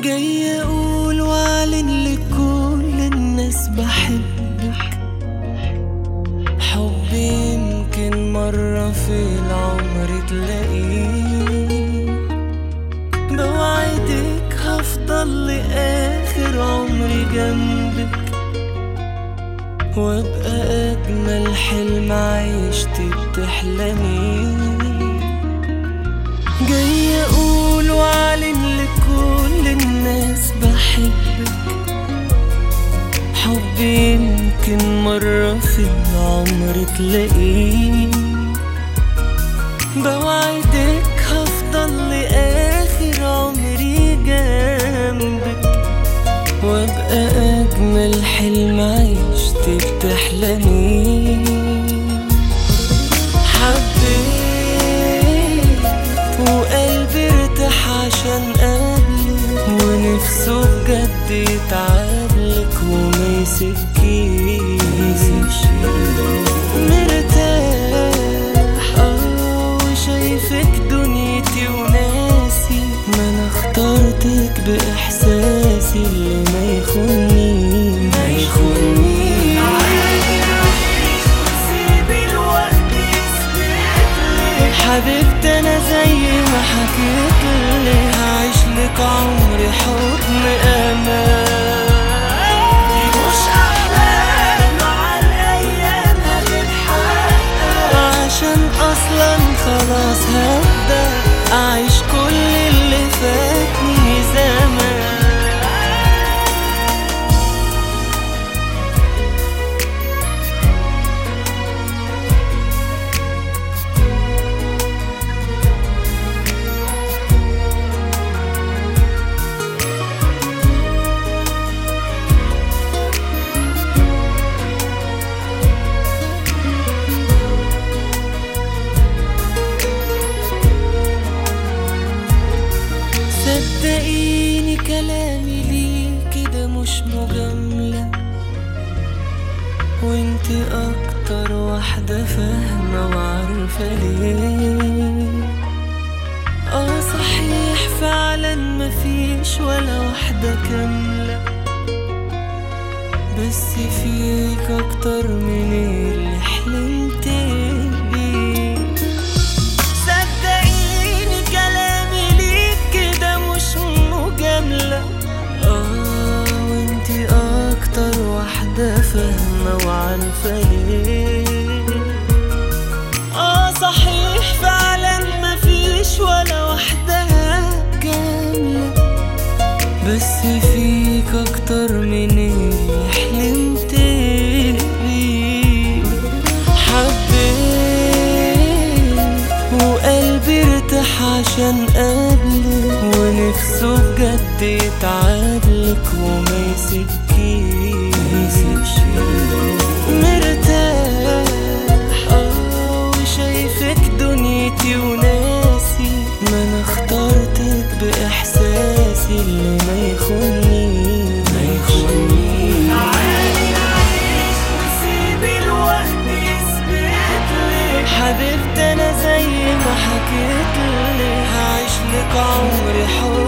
جاي أقول وأعلن لكل الناس بحبك. حب يمكن مرة في العمر تلاقيه. بوعدك هفضل لآخر عمري جنبك. وأبقى أجمل حلم عيشتي بتحلمي بحبك. حب يمكن مرة في العمر تلاقيه. بوعدك هفضل لآخر عمري جنبك وأبقى أجمل حلم عيشتي بتحلمي بجد يتعبلك أصلا خلاص هبدا اعيش كل مش مجاملة. وانت أكتر واحدة فاهمة وعارفة ليه. آه صحيح فعلا مفيش ولا واحدة كاملة. بس فيك أكتر من اللي حلمت فاهمة وعارفة ليه آه صحيح فعلا مفيش ولا واحدة كاملة بس فيك أكتر من اللي حلمت بيه حبيت وقلبي ارتاح عشان قبلك. ونفسه بجد يتعبلك وما يسكيش حبيبتي أنا زي ما حكيت لي هعيش لك عمري حب.